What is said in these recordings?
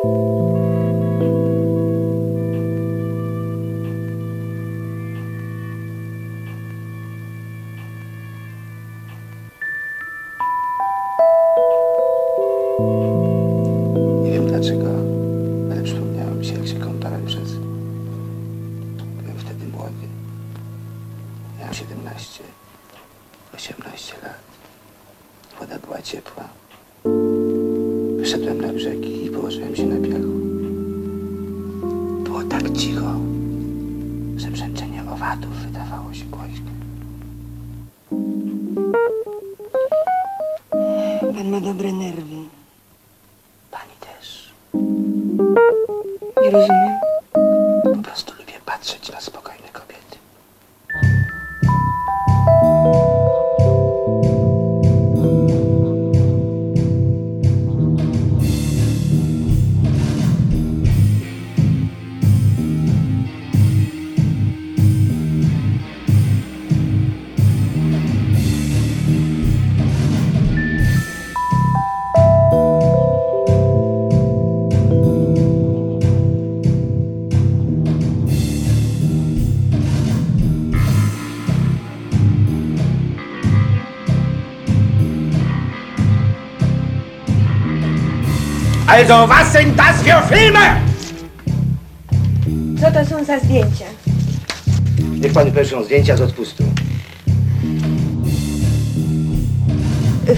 Nie wiem dlaczego, ale się, jak się przez... Wtedy. Miałem 17, 18 lat. Woda była ciepła. Wyszedłem na brzeg i położyłem się na piachu. Było tak cicho, że brzęczenie owadów wydawało się głośne. Pan ma dobre nerwy. Pani też. Nie rozumiem. Po prostu lubię patrzeć na spokojne Also, was sind das für Filme? Co to są za zdjęcia? Niech pani proszę zdjęcia z odpustu.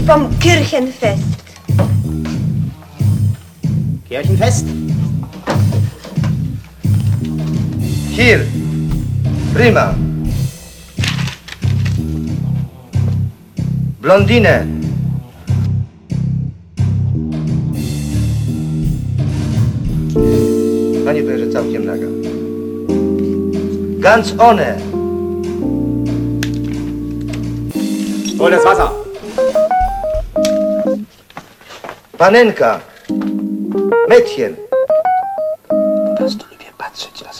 Vom Kirchenfest. Kirchenfest? Hier. Prima. Blondinę. Pani powie, że całkiem naga. Ganz one. Hol das Wasser. Panenka. Mädchen. Po prostu lubię patrzeć na